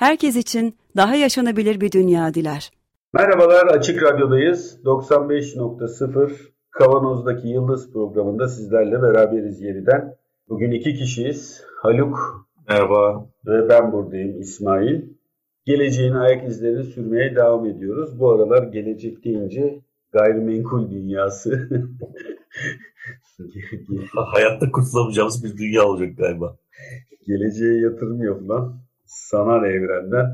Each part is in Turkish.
herkes için daha yaşanabilir bir dünya diler. Merhabalar, Açık Radyo'dayız. 95.0 Kavanoz'daki Yıldız programında sizlerle beraberiz yeniden. Bugün iki kişiyiz. Haluk Merhaba. ve ben buradayım İsmail. Geleceğin ayak izlerini sürmeye devam ediyoruz. Bu aralar gelecek deyince gayrimenkul dünyası. Hayatta kurtulamayacağımız bir dünya olacak galiba. Geleceğe yatırım yapılan sanal evrenden,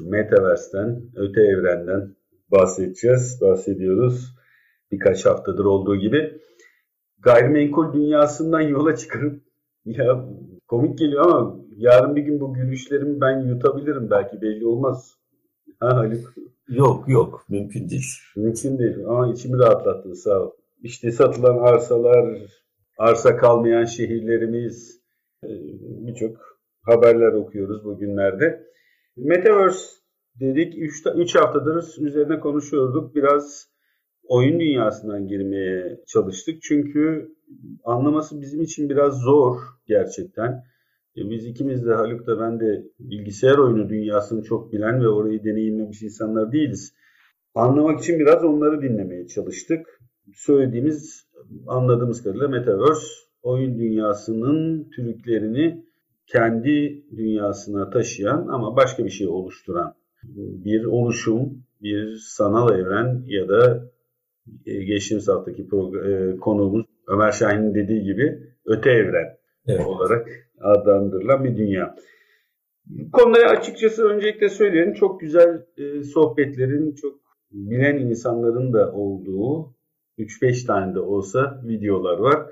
metaverse'ten, öte evrenden bahsedeceğiz, bahsediyoruz. Birkaç haftadır olduğu gibi. Gayrimenkul dünyasından yola çıkarıp ya komik geliyor ama yarın bir gün bu gülüşlerimi ben yutabilirim belki belli olmaz. Ha Haluk? Yok yok mümkün değil. Mümkün değil ama içimi rahatlattın sağ ol. İşte satılan arsalar, arsa kalmayan şehirlerimiz, e, birçok haberler okuyoruz bugünlerde. Metaverse dedik 3 haftadır üzerine konuşuyorduk. Biraz oyun dünyasından girmeye çalıştık. Çünkü anlaması bizim için biraz zor gerçekten. E, Biz ikimiz de Haluk da ben de bilgisayar oyunu dünyasını çok bilen ve orayı deneyimlemiş insanlar değiliz. Anlamak için biraz onları dinlemeye çalıştık. Söylediğimiz, anladığımız kadarıyla Metaverse oyun dünyasının türüklerini kendi dünyasına taşıyan ama başka bir şey oluşturan bir oluşum, bir sanal evren ya da e, geçtiğimiz haftaki e, konuğumuz Ömer Şahin'in dediği gibi öte evren Evet. olarak adlandırılan bir dünya. Konuda açıkçası öncelikle söyleyelim çok güzel e, sohbetlerin, çok bilen insanların da olduğu 3-5 tane de olsa videolar var.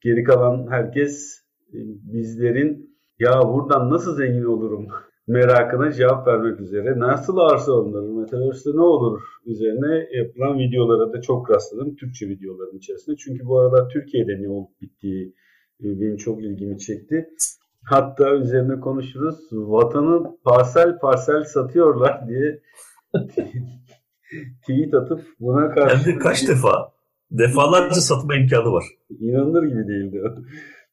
Geri kalan herkes e, bizlerin ya buradan nasıl zengin olurum merakına cevap vermek üzere nasıl arsa alınır, Metaverse'de ne olur üzerine yapılan videolara da çok rastladım. Türkçe videoların içerisinde. Çünkü bu aralar Türkiye'de ne olup bittiği e, benim çok ilgimi çekti. Hatta üzerine konuşuruz. Vatanı parsel parsel satıyorlar diye tweet atıp buna karşı... Hem de kaç defa? Defalarca satma imkanı var. İnanılır gibi değildi.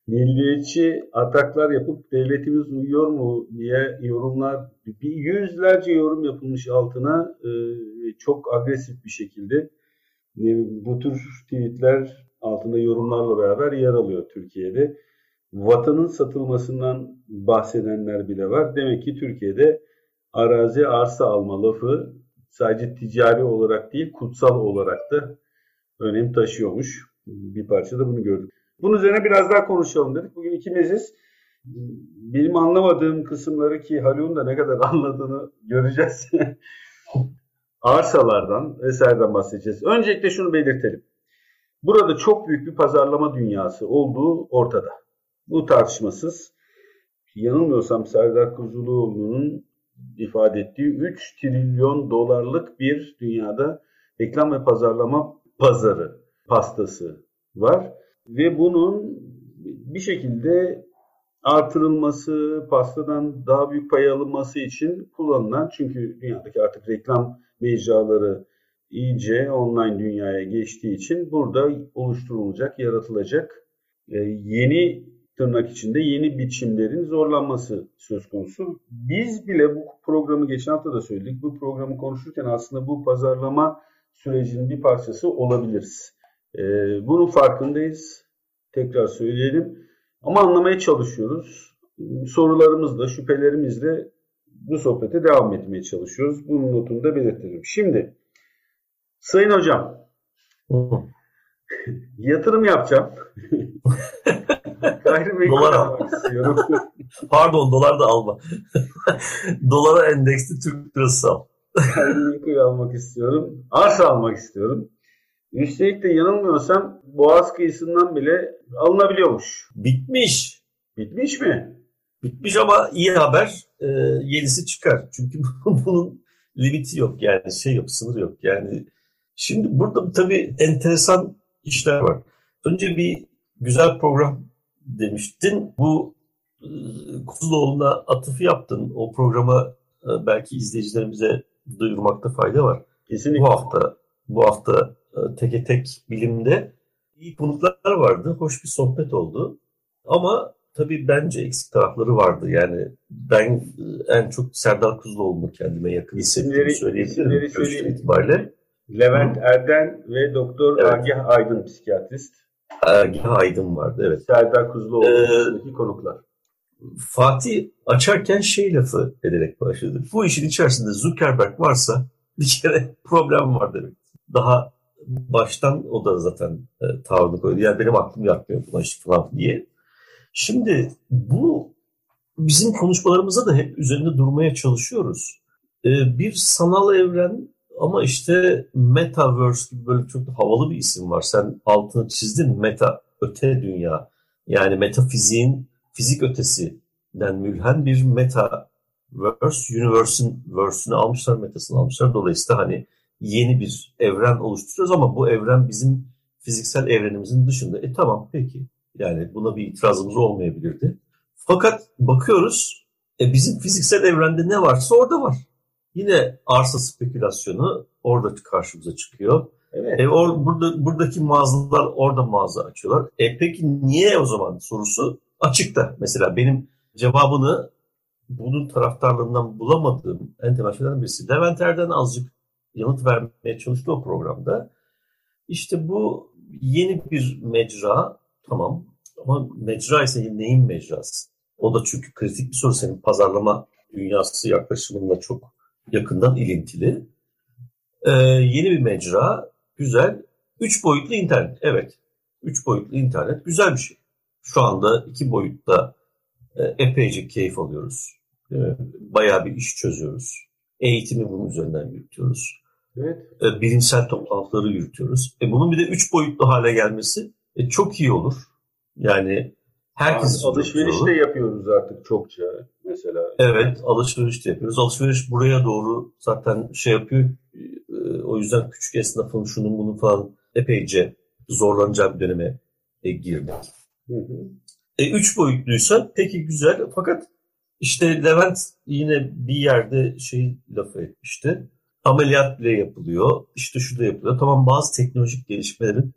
Milliyetçi ataklar yapıp devletimiz uyuyor mu diye yorumlar, bir yüzlerce yorum yapılmış altına e, çok agresif bir şekilde. E, bu tür tweetler altında yorumlarla beraber yer alıyor Türkiye'de. Vatanın satılmasından bahsedenler bile var. Demek ki Türkiye'de arazi arsa alma lafı sadece ticari olarak değil kutsal olarak da önem taşıyormuş. Bir parça da bunu gördük. Bunun üzerine biraz daha konuşalım dedik. Bugün ikimiziz. Benim anlamadığım kısımları ki Haluk'un da ne kadar anladığını göreceğiz. Arsalardan vesaireden bahsedeceğiz. Öncelikle şunu belirtelim. Burada çok büyük bir pazarlama dünyası olduğu ortada. Bu tartışmasız. Yanılmıyorsam Serdar Kuzuloğlu'nun ifade ettiği 3 trilyon dolarlık bir dünyada reklam ve pazarlama pazarı, pastası var. Ve bunun bir şekilde artırılması, pastadan daha büyük pay alınması için kullanılan çünkü dünyadaki artık reklam mecraları iyice online dünyaya geçtiği için burada oluşturulacak, yaratılacak e, yeni tırnak içinde yeni biçimlerin zorlanması söz konusu. Biz bile bu programı geçen hafta da söyledik. Bu programı konuşurken aslında bu pazarlama sürecinin bir parçası olabiliriz. E, bunun farkındayız. Tekrar söyleyelim. Ama anlamaya çalışıyoruz. Sorularımızla, şüphelerimizle bu sohbete devam etmeye çalışıyoruz. Bunun notunu da belirtelim. Şimdi Sayın Hocam yatırım yapacağım. Gayrimenkul Dolar al. almak istiyorum. Pardon dolar da alma. Dolara endeksli Türk lirası al. Gayrimenkul almak istiyorum. Arsa almak istiyorum. Üstelik de yanılmıyorsam Boğaz kıyısından bile alınabiliyormuş. Bitmiş. Bitmiş mi? Bitmiş ama iyi haber. e, yenisi çıkar. Çünkü bunun limiti yok yani şey yok, sınır yok. Yani şimdi burada tabii enteresan işler var. Önce bir güzel program demiştin. Bu e, Kuzuloğlu'na atıfı yaptın. O programa e, belki izleyicilerimize duyurmakta fayda var. Kesinlikle. Bu hafta bu hafta teke tek bilimde iyi konuklar vardı. Hoş bir sohbet oldu. Ama tabii bence eksik tarafları vardı. Yani ben e, en çok Serdar Kuzuloğlu'nu kendime yakın hissettiğimi söyleyebilirim. söyleyeyim. itibariyle. Levent Erden ve Doktor Evet. Agah Aydın psikiyatrist. Ergin Aydın vardı evet. Serdar Kuzuloğlu Ee, konuklar. Fatih açarken şey lafı ederek başladı. Bu işin içerisinde Zuckerberg varsa bir kere problem var demek. Daha baştan o da zaten e, tavrını koydu. Yani benim aklım yatmıyor buna işte falan diye. Şimdi bu bizim konuşmalarımızda da hep üzerinde durmaya çalışıyoruz. E, bir sanal evren ama işte Metaverse gibi böyle çok havalı bir isim var. Sen altını çizdin meta, öte dünya. Yani metafiziğin fizik ötesinden mülhen bir metaverse, universe'ün verse'ünü almışlar, metasını almışlar. Dolayısıyla hani yeni bir evren oluşturuyoruz ama bu evren bizim fiziksel evrenimizin dışında. E tamam peki. Yani buna bir itirazımız olmayabilirdi. Fakat bakıyoruz e, bizim fiziksel evrende ne varsa orada var. Yine arsa spekülasyonu orada karşımıza çıkıyor. Evet. E, or, burada, buradaki mağazalar orada mağaza açıyorlar. E peki niye o zaman sorusu açıkta. Mesela benim cevabını bunun taraftarlarından bulamadığım en temel şeylerden birisi. Levent Erden azıcık yanıt vermeye çalıştı o programda. İşte bu yeni bir mecra tamam ama mecra ise neyin mecrası? O da çünkü kritik bir soru senin pazarlama dünyası yaklaşımınla çok yakından ilintili. Ee, yeni bir mecra, güzel. Üç boyutlu internet, evet. Üç boyutlu internet güzel bir şey. Şu anda iki boyutta e, epeyce keyif alıyoruz. Mi? Bayağı bir iş çözüyoruz. Eğitimi bunun üzerinden yürütüyoruz. Evet. E, bilimsel toplantıları yürütüyoruz. E, bunun bir de üç boyutlu hale gelmesi e, çok iyi olur. Yani herkes güzel Alışveriş de yapıyoruz artık çokça mesela. Evet, alışveriş de yapıyoruz. Alışveriş buraya doğru zaten şey yapıyor. Ee, O yüzden küçük esnafın şunun bunun falan epeyce zorlanacağı bir döneme e, girdik. Hı hı. E, üç boyutluysa peki güzel fakat işte Levent yine bir yerde şey lafı etmişti. Ameliyat bile yapılıyor. İşte şu da yapılıyor. Tamam bazı teknolojik gelişmelerin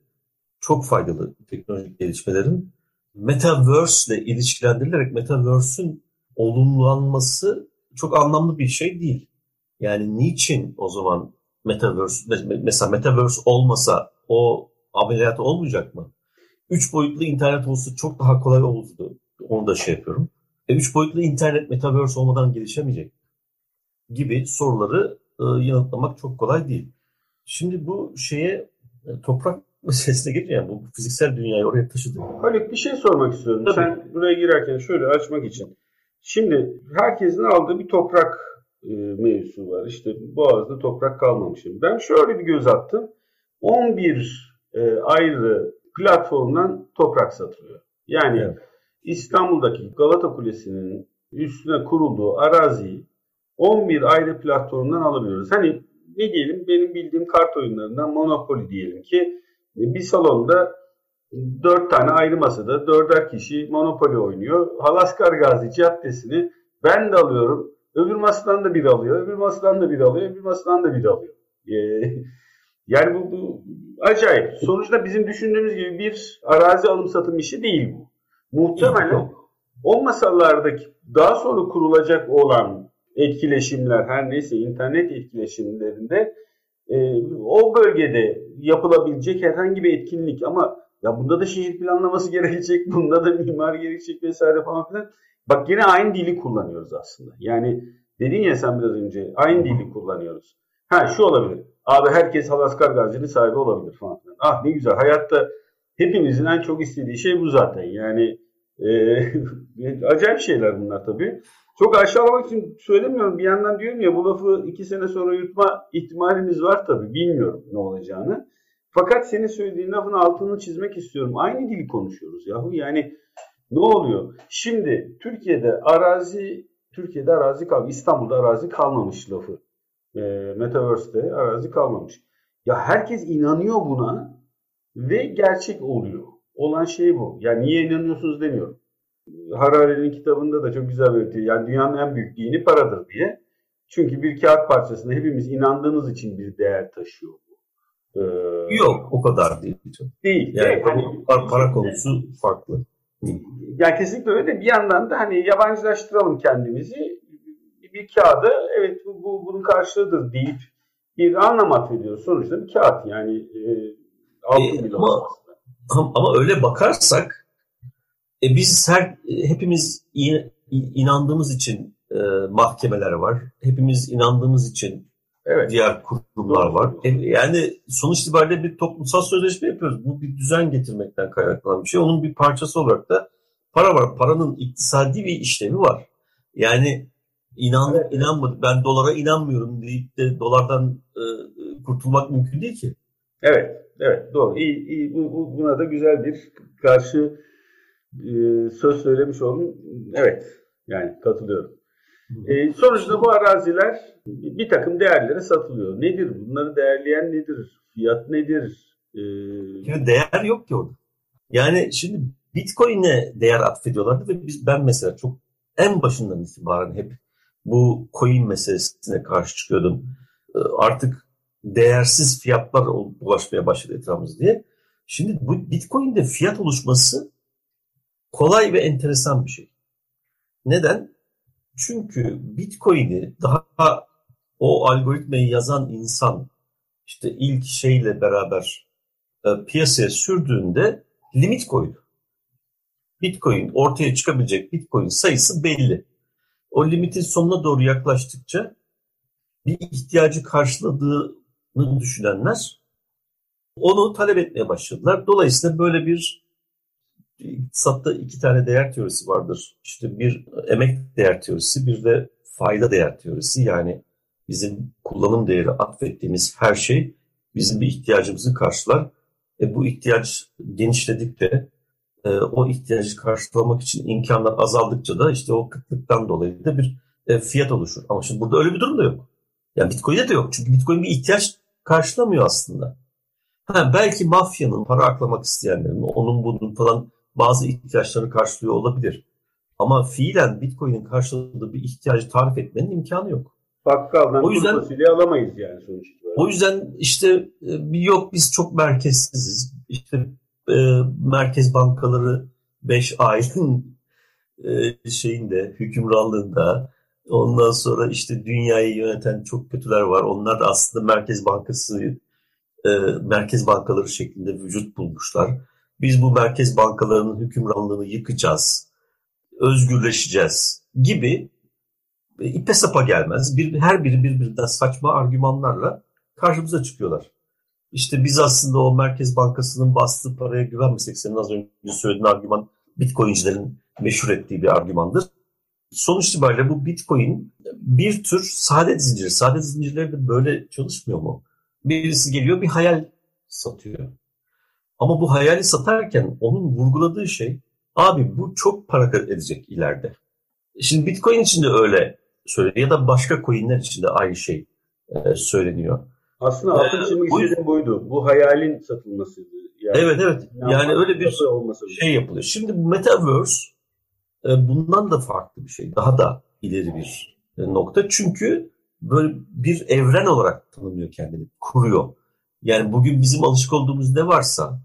çok faydalı teknolojik gelişmelerin Metaverse ile ilişkilendirilerek Metaverse'ün olumlanması çok anlamlı bir şey değil. Yani niçin o zaman Metaverse, me- mesela Metaverse olmasa o ameliyat olmayacak mı? Üç boyutlu internet olsa çok daha kolay olurdu. Onu da şey yapıyorum. E, üç boyutlu internet Metaverse olmadan gelişemeyecek gibi soruları e, yanıtlamak çok kolay değil. Şimdi bu şeye e, toprak meselesine gelince yani bu fiziksel dünyayı oraya taşıdık. Haluk bir şey sormak istiyorum. Tabii. Sen buraya girerken şöyle açmak için. Şimdi herkesin aldığı bir toprak e, mevzusu var. İşte Boğaz'da toprak kalmamışım. Ben şöyle bir göz attım. 11 e, ayrı platformdan toprak satılıyor. Yani Evet. İstanbul'daki Galata Kulesi'nin üstüne kurulduğu araziyi 11 ayrı platformdan alabiliyoruz. Hani ne diyelim benim bildiğim kart oyunlarından Monopoly diyelim ki bir salonda dört tane ayrı masada dörder kişi Monopoly oynuyor. Halaskar Gazi Caddesi'ni ben de alıyorum. Öbür masadan da biri alıyor. Öbür masadan da biri alıyor. Öbür masadan da biri alıyor. Ee, yani bu, bu acayip. Sonuçta bizim düşündüğümüz gibi bir arazi alım satım işi değil bu. Muhtemelen o masalardaki daha sonra kurulacak olan etkileşimler her neyse internet etkileşimlerinde e, o bölgede yapılabilecek herhangi bir etkinlik ama ya bunda da şehir planlaması gerekecek, bunda da mimar gerekecek vesaire falan filan. Bak yine aynı dili kullanıyoruz aslında. Yani dedin ya sen biraz önce aynı dili kullanıyoruz. Ha şu olabilir. Abi herkes Halaskar Gazi'nin sahibi olabilir falan filan. Ah ne güzel. Hayatta hepimizin en çok istediği şey bu zaten. Yani e, acayip şeyler bunlar tabii. Çok aşağılamak için söylemiyorum. Bir yandan diyorum ya bu lafı iki sene sonra yutma ihtimalimiz var tabii. Bilmiyorum ne olacağını. Fakat senin söylediğin lafın altını çizmek istiyorum. Aynı dili konuşuyoruz yahu. Yani ne oluyor? Şimdi Türkiye'de arazi Türkiye'de arazi kalmamış. İstanbul'da arazi kalmamış lafı. E, Metaverse'de arazi kalmamış. Ya herkes inanıyor buna ve gerçek oluyor. Olan şey bu. Yani niye inanıyorsunuz demiyorum. Harari'nin kitabında da çok güzel belirtiyor. Yani dünyanın en büyük dini paradır diye. Çünkü bir kağıt parçasında hepimiz inandığımız için bir değer taşıyor bu. Ee, Yok o kadar değil. Değil. Yani evet, hani, para, para konusu farklı. Yani kesinlikle öyle de bir yandan da hani yabancılaştıralım kendimizi. Bir kağıda evet bu, bu bunun karşılığıdır deyip bir anlam atfediyor. Sonuçta bir kağıt yani e, altın e, ama, ama öyle bakarsak e, biz her hepimiz inandığımız için e, mahkemeler var. Hepimiz inandığımız için evet. diğer kurumlar var. E, yani sonuç itibariyle bir toplumsal sözleşme yapıyoruz. Bu bir düzen getirmekten kaynaklanan bir şey. Onun bir parçası olarak da para var. Paranın iktisadi bir işlemi var. Yani inan evet. inanmadı. Ben dolara inanmıyorum deyip de dolardan e, kurtulmak mümkün değil ki. Evet, evet doğru. İyi, iyi. Bu, bu, buna da güzel bir karşı e, söz söylemiş oldum. Evet, yani katılıyorum. E, sonuçta bu araziler bir takım değerlere satılıyor. Nedir? Bunları değerleyen nedir? Fiyat nedir? E, değer yok ki orada. Yani şimdi Bitcoin'e değer atfediyorlardı ve biz ben mesela çok en başından itibaren hep bu coin meselesine karşı çıkıyordum. Artık değersiz fiyatlar ulaşmaya başladı etrafımız diye. Şimdi bu Bitcoin'de fiyat oluşması kolay ve enteresan bir şey. Neden? Çünkü Bitcoin'i daha o algoritmayı yazan insan işte ilk şeyle beraber e, piyasaya sürdüğünde limit koydu. Bitcoin ortaya çıkabilecek Bitcoin sayısı belli. O limitin sonuna doğru yaklaştıkça bir ihtiyacı karşıladığını düşünenler onu talep etmeye başladılar. Dolayısıyla böyle bir İktisatta iki tane değer teorisi vardır. İşte bir emek değer teorisi, bir de fayda değer teorisi. Yani bizim kullanım değeri atfettiğimiz her şey bizim bir ihtiyacımızı karşılar. E bu ihtiyaç genişledikçe e, o ihtiyacı karşılamak için imkanlar azaldıkça da işte o kıtlıktan dolayı da bir e, fiyat oluşur. Ama şimdi burada öyle bir durum da yok. Yani Bitcoin'de de yok. Çünkü Bitcoin bir ihtiyaç karşılamıyor aslında. Ha, belki mafyanın, para aklamak isteyenlerin, onun bunun falan bazı ihtiyaçlarını karşılıyor olabilir. Ama fiilen Bitcoin'in karşıladığı bir ihtiyacı tarif etmenin imkanı yok. Bakkaldan o yüzden fasulye alamayız yani sonuç O yüzden işte e, yok biz çok merkezsiziz. İşte e, merkez bankaları 5 ayın e, şeyinde hükümranlığında ondan sonra işte dünyayı yöneten çok kötüler var. Onlar da aslında merkez bankası e, merkez bankaları şeklinde vücut bulmuşlar. Biz bu merkez bankalarının hükümranlığını yıkacağız, özgürleşeceğiz gibi e, ipe sapa gelmez. Bir, her biri birbirinden saçma argümanlarla karşımıza çıkıyorlar. İşte biz aslında o Merkez Bankası'nın bastığı paraya güvenmesek senin az önce söylediğin argüman Bitcoin'cilerin meşhur ettiği bir argümandır. Sonuç itibariyle bu Bitcoin bir tür saadet zinciri. Saadet zincirleri de böyle çalışmıyor mu? Birisi geliyor bir hayal satıyor. Ama bu hayali satarken onun vurguladığı şey abi bu çok para edecek ileride. Şimdi Bitcoin için de öyle söyleniyor ya da başka coinler için de aynı şey e, söyleniyor. Aslında altın ee, çizmek istediğim buydu. Bu hayalin satılmasıydı. Yani, evet evet. Yani öyle bir şey yapılıyor. Şimdi Metaverse e, bundan da farklı bir şey. Daha da ileri bir e, nokta. Çünkü böyle bir evren olarak tanımlıyor kendini. Kuruyor. Yani bugün bizim alışık olduğumuz ne varsa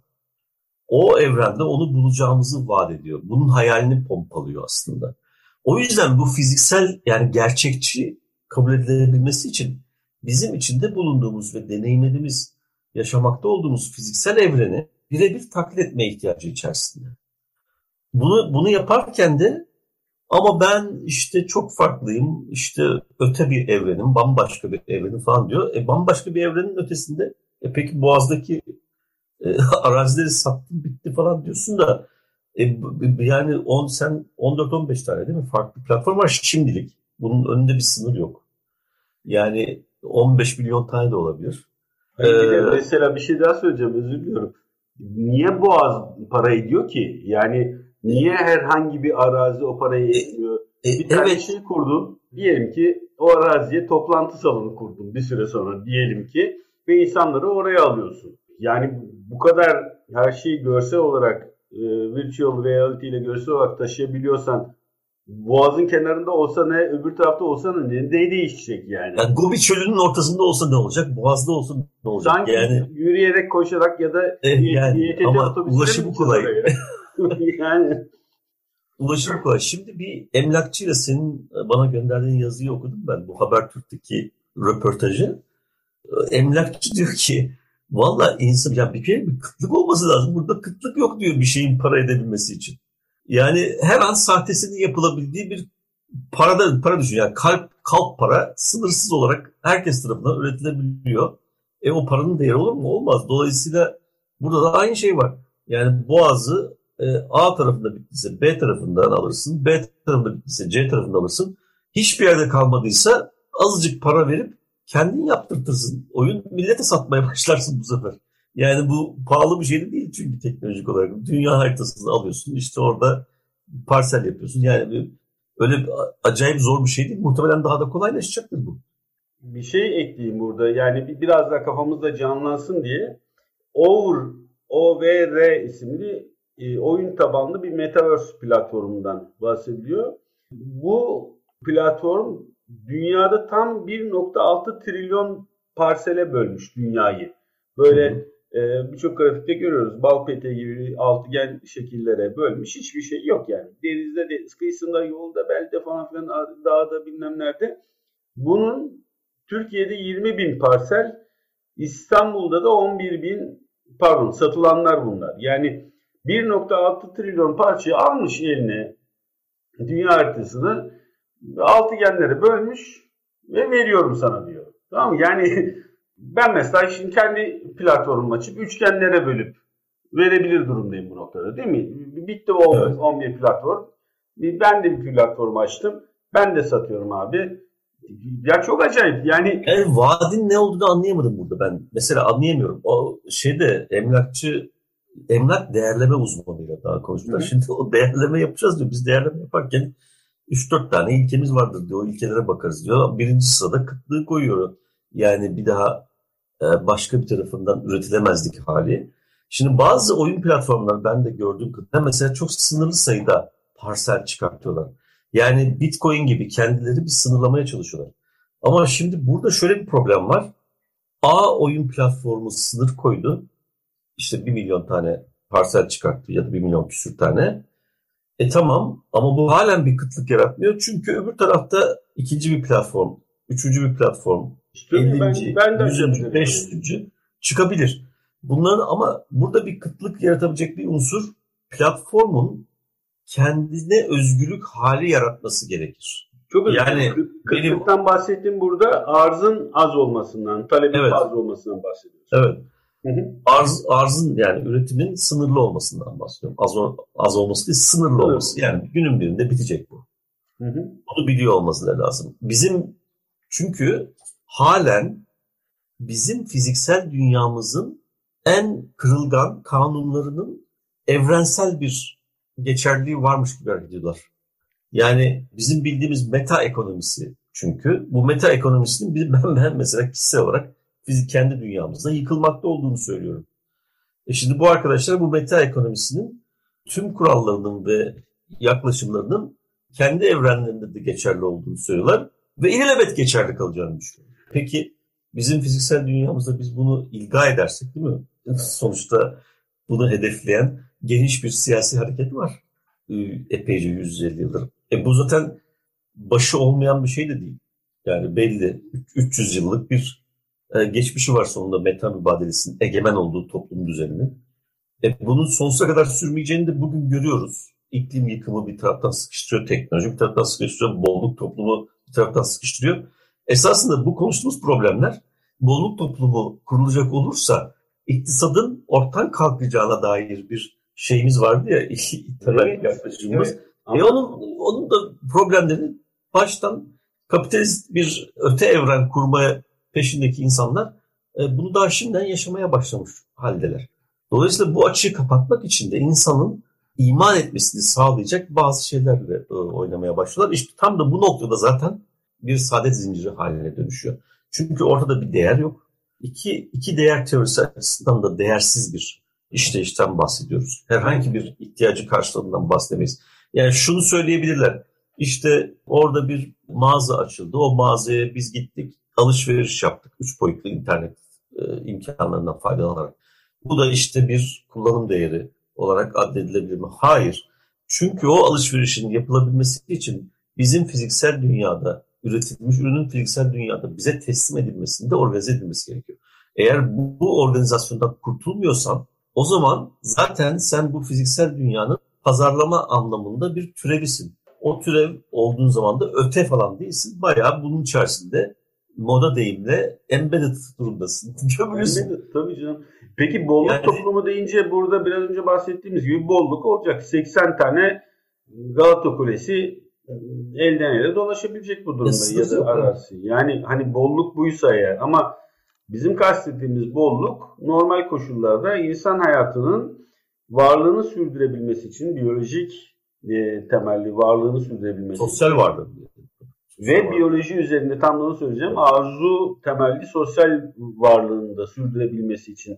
o evrende onu bulacağımızı vaat ediyor. Bunun hayalini pompalıyor aslında. O yüzden bu fiziksel yani gerçekçi kabul edilebilmesi için bizim içinde bulunduğumuz ve deneyimlediğimiz, yaşamakta olduğumuz fiziksel evreni birebir taklit etme ihtiyacı içerisinde. Bunu, bunu yaparken de ama ben işte çok farklıyım, işte öte bir evrenim, bambaşka bir evrenim falan diyor. E bambaşka bir evrenin ötesinde e peki Boğaz'daki e, arazileri sattım bitti falan diyorsun da e, yani on, sen 14-15 tane değil mi farklı platform var şimdilik. Bunun önünde bir sınır yok. Yani 15 milyon tane de olabilir. Ee, mesela bir şey daha söyleyeceğim özür diliyorum. Niye Boğaz para ediyor ki? Yani niye herhangi bir arazi o parayı etmiyor? E, bir tane evet. şey kurdun. Diyelim ki o araziye toplantı salonu kurdun bir süre sonra diyelim ki ve insanları oraya alıyorsun. Yani bu kadar her şeyi görsel olarak e, virtual reality ile görsel olarak taşıyabiliyorsan Boğaz'ın kenarında olsa ne, öbür tarafta olsa ne, ne değişecek yani? yani Gobi çölünün ortasında olsa ne olacak? Boğaz'da olsa ne olacak? Sanki yani, yürüyerek, koşarak ya da eh, yani, ama ulaşım kolay. yani ulaşım kolay. Şimdi bir emlakçıyla senin bana gönderdiğin yazıyı okudum ben. Bu Habertürk'teki röportajı. Emlakçı diyor ki valla insan ya bir kere bir kıtlık olması lazım. Burada kıtlık yok diyor bir şeyin para edebilmesi için. Yani her an sahtesinin yapılabildiği bir parada para düşün. Yani kalp kalp para sınırsız olarak herkes tarafından üretilebiliyor. E o paranın değeri olur mu? Olmaz. Dolayısıyla burada da aynı şey var. Yani boğazı e, A tarafında bittiyse B tarafından alırsın. B tarafında bittiyse C tarafından alırsın. Hiçbir yerde kalmadıysa azıcık para verip kendin yaptırtırsın. Oyun millete satmaya başlarsın bu sefer. Yani bu pahalı bir şey değil çünkü teknolojik olarak. Dünya haritasını alıyorsun işte orada parsel yapıyorsun. Yani öyle acayip zor bir şey değil. Muhtemelen daha da kolaylaşacaktır bu. Bir şey ekleyeyim burada. Yani biraz daha kafamızda canlansın diye. Over, OVR isimli e, oyun tabanlı bir Metaverse platformundan bahsediliyor. Bu platform dünyada tam 1.6 trilyon parsele bölmüş dünyayı. Böyle hı e, birçok grafikte görüyoruz. Bal peteği gibi altıgen şekillere bölmüş. Hiçbir şey yok yani. Denizde, de, kıyısında, yolda, belde falan filan dağda bilmem nerede. Bunun Türkiye'de 20 bin parsel, İstanbul'da da 11 bin pardon satılanlar bunlar. Yani 1.6 trilyon parçayı almış eline dünya haritasını altıgenlere bölmüş ve veriyorum sana diyor. Tamam mı? Yani ben mesela şimdi kendi platformumu açıp üçgenlere bölüp verebilir durumdayım bu noktada değil mi? Bitti o evet. 11 platform. Ben de bir platform açtım. Ben de satıyorum abi. Ya çok acayip yani. Yani vaadin ne olduğunu anlayamadım burada ben. Mesela anlayamıyorum. O şeyde emlakçı emlak değerleme uzmanıyla daha konuştular. Şimdi o değerleme yapacağız diyor. Biz değerleme yaparken 3-4 tane ilkemiz vardır diyor. O ilkelere bakarız diyor. Birinci sırada kıtlığı koyuyor. Yani bir daha e, başka bir tarafından üretilemezdik hali. Şimdi bazı oyun platformları ben de gördüğüm kadarıyla mesela çok sınırlı sayıda parsel çıkartıyorlar. Yani Bitcoin gibi kendileri bir sınırlamaya çalışıyorlar. Ama şimdi burada şöyle bir problem var. A oyun platformu sınır koydu. İşte bir milyon tane parsel çıkarttı ya da bir milyon küsür tane. E tamam ama bu halen bir kıtlık yaratmıyor. Çünkü öbür tarafta ikinci bir platform, üçüncü bir platform, işte 50. Ben, ben de 100. 500. çıkabilir. Bunların ama burada bir kıtlık yaratabilecek bir unsur platformun kendine özgürlük hali yaratması gerekir. Çok özür yani kıtlıktan benim... bahsettiğim burada arzın az olmasından, talebin evet. fazla olmasından bahsediyorsun. Evet. Hı hı. Arz, arzın yani üretimin sınırlı olmasından bahsediyorum. Az, az olması değil, sınırlı olması. Yani günün birinde bitecek bu. Hı hı. Bunu biliyor olması lazım. Bizim çünkü halen bizim fiziksel dünyamızın en kırılgan kanunlarının evrensel bir geçerliği varmış gibi hareket ediyorlar. Yani bizim bildiğimiz meta ekonomisi çünkü bu meta ekonomisinin ben, ben mesela kişisel olarak fizik kendi dünyamızda yıkılmakta olduğunu söylüyorum. E şimdi bu arkadaşlar bu meta ekonomisinin tüm kurallarının ve yaklaşımlarının kendi evrenlerinde de geçerli olduğunu söylüyorlar ve ilelebet geçerli kalacağını düşünüyorlar. Peki bizim fiziksel dünyamızda biz bunu ilga edersek değil mi? Sonuçta bunu hedefleyen geniş bir siyasi hareket var. Ee, epeyce 150 yıldır. E bu zaten başı olmayan bir şey de değil. Yani belli 300 yıllık bir e, geçmişi var sonunda meta mübadelesinin egemen olduğu toplum düzeninin. E bunun sonsuza kadar sürmeyeceğini de bugün görüyoruz. İklim yıkımı bir taraftan sıkıştırıyor, teknoloji bir taraftan sıkıştırıyor, bolluk toplumu bir taraftan sıkıştırıyor. Esasında bu konuştuğumuz problemler bolluk toplumu kurulacak olursa iktisadın ortadan kalkacağına dair bir şeyimiz vardı ya temel evet, yaklaşımımız. Evet. E onun, onun da problemleri baştan kapitalist bir öte evren kurmaya peşindeki insanlar e, bunu daha şimdiden yaşamaya başlamış haldeler. Dolayısıyla bu açığı kapatmak için de insanın iman etmesini sağlayacak bazı şeylerle e, oynamaya başlıyorlar. İşte tam da bu noktada zaten bir saadet zinciri haline dönüşüyor. Çünkü ortada bir değer yok. İki, iki değer teorisi açısından da değersiz bir işleyişten bahsediyoruz. Herhangi bir ihtiyacı karşılığından bahsedemeyiz. Yani şunu söyleyebilirler. İşte orada bir mağaza açıldı. O mağazaya biz gittik. Alışveriş yaptık. Üç boyutlu internet e, imkanlarından faydalanarak. Bu da işte bir kullanım değeri olarak addedilebilir mi? Hayır. Çünkü o alışverişin yapılabilmesi için bizim fiziksel dünyada üretilmiş ürünün fiziksel dünyada bize teslim edilmesinde organize edilmesi gerekiyor. Eğer bu, bu organizasyondan kurtulmuyorsan o zaman zaten sen bu fiziksel dünyanın pazarlama anlamında bir türevisin. O türev olduğun zaman da öte falan değilsin. Bayağı bunun içerisinde moda deyimle embedded durumdasın. Gömülüsün. Tabii canım. Peki bolluk yani, toplumu deyince burada biraz önce bahsettiğimiz gibi bolluk olacak. 80 tane Galata Kulesi elden ele dolaşabilecek bu durumda ya da arazi. Yani hani bolluk buysa eğer ama bizim kastettiğimiz bolluk normal koşullarda insan hayatının varlığını sürdürebilmesi için biyolojik e, temelli varlığını sürdürebilmesi sosyal varlık ve biyoloji üzerinde tam da söyleyeceğim arzu temelli sosyal varlığını da sürdürebilmesi için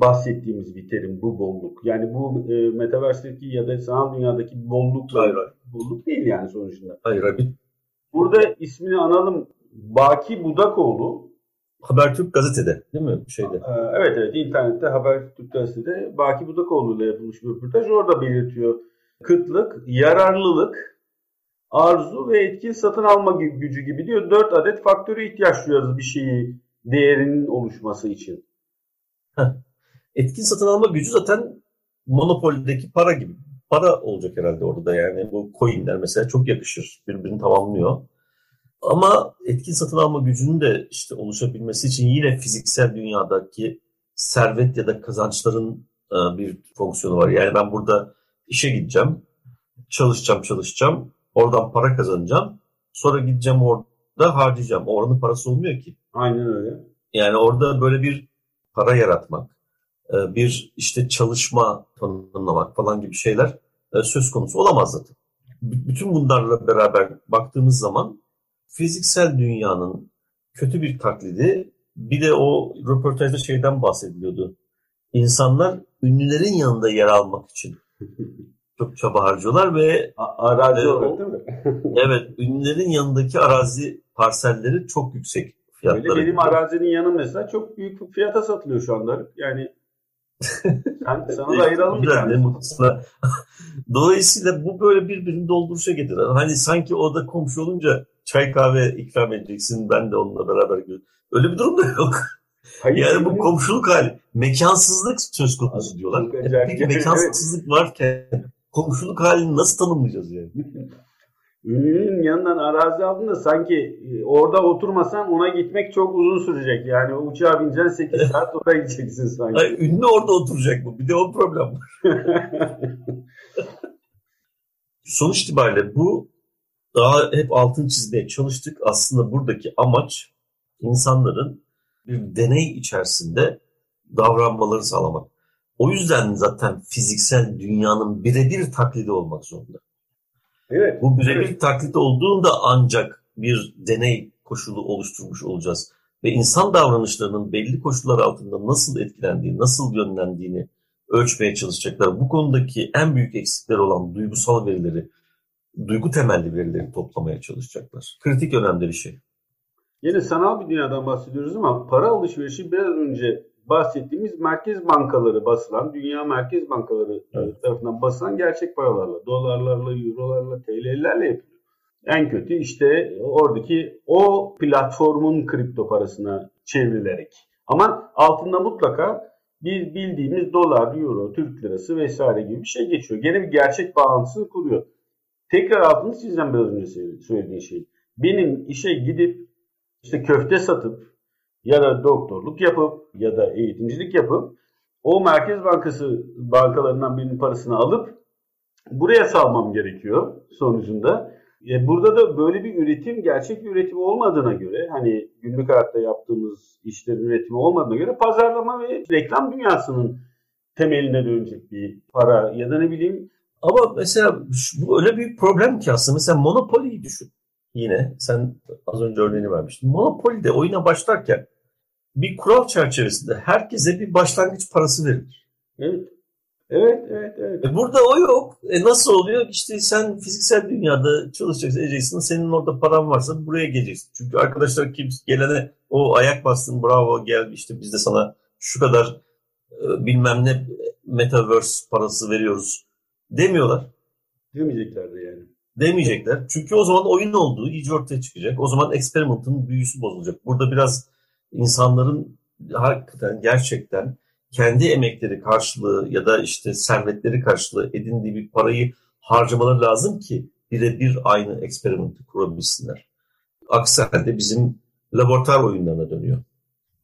bahsettiğimiz bir terim bu bolluk. Yani bu e, metaverse'deki ya da sanal dünyadaki bolluk hayır, hayır. bolluk değil yani sonucunda. Hayır hayır. Burada ismini analım. Baki Budakoğlu. Habertürk gazetede değil mi? Şeyde. Evet evet internette Habertürk gazetede Baki Budakoğlu ile yapılmış bir röportaj. Orada belirtiyor. Kıtlık, yararlılık, arzu ve etkin satın alma gücü gibi diyor. Dört adet faktörü ihtiyaç duyuyoruz bir şeyi değerinin oluşması için. Etkin satın alma gücü zaten monopoldeki para gibi. Para olacak herhalde orada yani. Bu coinler mesela çok yakışır. Birbirini tamamlıyor. Ama etkin satın alma gücünün de işte oluşabilmesi için yine fiziksel dünyadaki servet ya da kazançların e, bir fonksiyonu var. Yani ben burada işe gideceğim, çalışacağım, çalışacağım, oradan para kazanacağım. Sonra gideceğim orada harcayacağım. Oranın parası olmuyor ki. Aynen öyle. Yani orada böyle bir para yaratmak, e, bir işte çalışma tanımlamak falan gibi şeyler e, söz konusu olamaz zaten. Bütün bunlarla beraber baktığımız zaman fiziksel dünyanın kötü bir taklidi bir de o röportajda şeyden bahsediliyordu. İnsanlar ünlülerin yanında yer almak için çok çaba harcıyorlar ve arazi e, olarak değil mi? evet, ünlülerin yanındaki arazi parselleri çok yüksek fiyatlara. Öyle benim arazinin yanı mesela çok büyük fiyata satılıyor şu anda. Yani sen, sana da ayıralım bir tane. Dolayısıyla bu böyle birbirini dolduruşa getirir. Hani sanki orada komşu olunca çay kahve ikram edeceksin ben de onunla beraber görüyorum. Öyle bir durum da yok. Hayır, yani bu komşuluk hali. Mekansızlık söz konusu diyorlar. Peki mekansızlık varken komşuluk halini nasıl tanımlayacağız yani? Ünlünün yanından arazi aldın sanki e, orada oturmasan ona gitmek çok uzun sürecek. Yani uçağa bineceksin 8 saat oraya gideceksin sanki. Hayır, ünlü orada oturacak bu. Bir de o problem var. Sonuç itibariyle bu daha hep altın çizmeye çalıştık. Aslında buradaki amaç insanların bir deney içerisinde davranmaları sağlamak. O yüzden zaten fiziksel dünyanın birebir taklidi olmak zorunda. Evet. Bu birebir evet. taklit olduğunda ancak bir deney koşulu oluşturmuş olacağız. Ve insan davranışlarının belli koşullar altında nasıl etkilendiği, nasıl yönlendiğini ölçmeye çalışacaklar. Bu konudaki en büyük eksikler olan duygusal verileri, duygu temelli verileri toplamaya çalışacaklar. Kritik önemli bir şey. Yine sanal bir dünyadan bahsediyoruz ama para alışverişi biraz önce bahsettiğimiz merkez bankaları basılan, dünya merkez bankaları evet. tarafından basılan gerçek paralarla, dolarlarla, eurolarla, TL'lerle yapılıyor. En kötü işte oradaki o platformun kripto parasına çevrilerek. Ama altında mutlaka bir bildiğimiz dolar, euro, Türk lirası vesaire gibi bir şey geçiyor. Gene bir gerçek bağlantısını kuruyor. Tekrar altını çizeceğim biraz önce söylediğin şey. Benim işe gidip işte köfte satıp ya da doktorluk yapıp ya da eğitimcilik yapıp o Merkez Bankası bankalarından birinin parasını alıp buraya salmam gerekiyor sonucunda. E burada da böyle bir üretim gerçek bir üretim olmadığına göre hani günlük hayatta yaptığımız işlerin üretimi olmadığına göre pazarlama ve reklam dünyasının temeline dönecek bir para ya da ne bileyim. Ama mesela bu öyle bir problem ki aslında. Mesela Monopoly'yi düşün. Yine sen az önce örneğini vermiştin. Monopoly'de oyuna başlarken bir kural çerçevesinde herkese bir başlangıç parası verilir. Evet. Evet, evet, evet. E burada o yok. E nasıl oluyor? İşte sen fiziksel dünyada çalışacaksın, edeceksin. Senin orada paran varsa buraya geleceksin. Çünkü arkadaşlar kim gelene o ayak bastın, bravo gel işte biz de sana şu kadar e, bilmem ne metaverse parası veriyoruz demiyorlar. Demeyeceklerdi yani. Demeyecekler. Çünkü o zaman oyun olduğu iyice ortaya çıkacak. O zaman experiment'ın büyüsü bozulacak. Burada biraz insanların hakikaten gerçekten kendi emekleri karşılığı ya da işte servetleri karşılığı edindiği bir parayı harcamaları lazım ki birebir aynı eksperimenti kurabilsinler. Aksi halde bizim laboratuvar oyunlarına dönüyor.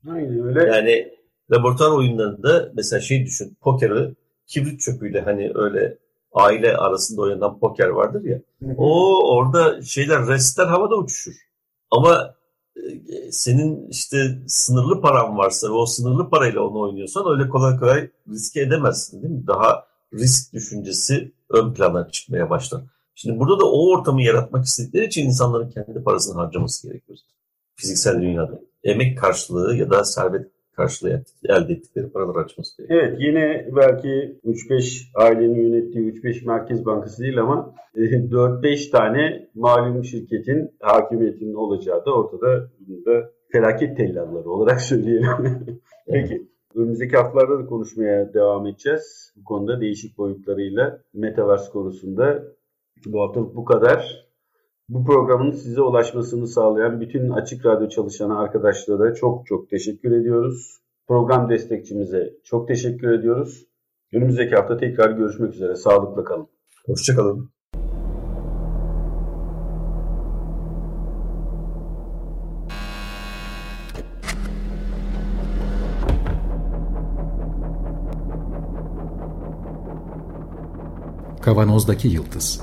Aynen öyle. Yani laboratuvar oyunlarında mesela şey düşün, pokeri kibrit çöpüyle hani öyle aile arasında oynanan poker vardır ya. o orada şeyler restler havada uçuşur. Ama senin işte sınırlı paran varsa ve o sınırlı parayla onu oynuyorsan öyle kolay kolay riske edemezsin değil mi? Daha risk düşüncesi ön plana çıkmaya başlar. Şimdi burada da o ortamı yaratmak istedikleri için insanların kendi parasını harcaması gerekiyor. Fiziksel dünyada. Emek karşılığı ya da servet karşılığı elde ettikleri paralar açması gerekiyor. Evet yine belki 3-5 ailenin yönettiği 3-5 Merkez Bankası değil ama 4-5 e, tane malum şirketin hakimiyetinin olacağı da ortada da felaket tellalları olarak söyleyelim. Peki önümüzdeki haftalarda da konuşmaya devam edeceğiz. Bu konuda değişik boyutlarıyla Metaverse konusunda bu haftalık bu kadar. Bu programın size ulaşmasını sağlayan bütün Açık Radyo çalışan arkadaşlara çok çok teşekkür ediyoruz. Program destekçimize çok teşekkür ediyoruz. Önümüzdeki hafta tekrar görüşmek üzere. Sağlıkla kalın. Hoşçakalın. Kavanozdaki Yıldız